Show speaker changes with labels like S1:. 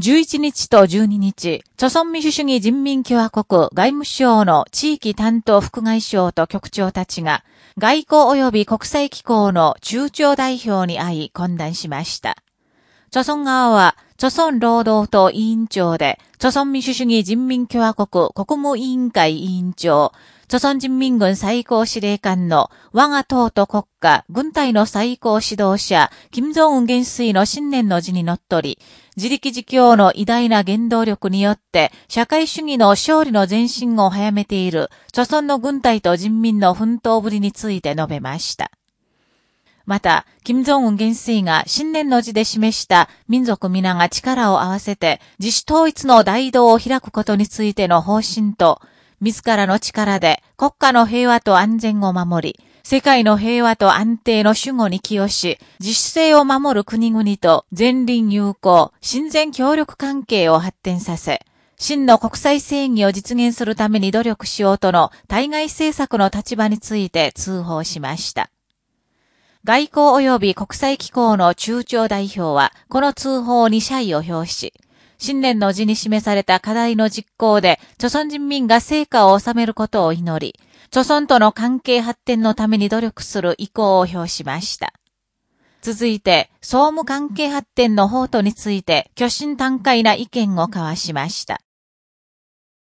S1: 11日と12日、朝鮮民主主義人民共和国外務省の地域担当副外相と局長たちが、外交及び国際機構の中長代表に会い懇談しました。朝鮮側は、朝鮮労働党委員長で、朝鮮民主主義人民共和国国務委員会委員長、朝鮮人民軍最高司令官の我が党と国家、軍隊の最高指導者、金正恩元帥の新年の字にのっとり、自力自強の偉大な原動力によって、社会主義の勝利の前進を早めている、朝鮮の軍隊と人民の奮闘ぶりについて述べました。また、金正恩元帥が新年の字で示した民族皆が力を合わせて自主統一の大道を開くことについての方針と、自らの力で国家の平和と安全を守り、世界の平和と安定の守護に寄与し、自主性を守る国々と前輪友好、親善協力関係を発展させ、真の国際正義を実現するために努力しようとの対外政策の立場について通報しました。外交及び国際機構の中朝代表は、この通報に謝意を表し、新年の字に示された課題の実行で、朝鮮人民が成果を収めることを祈り、朝鮮との関係発展のために努力する意向を表しました。続いて、総務関係発展の法とについて、巨神短快な意見を交わしました。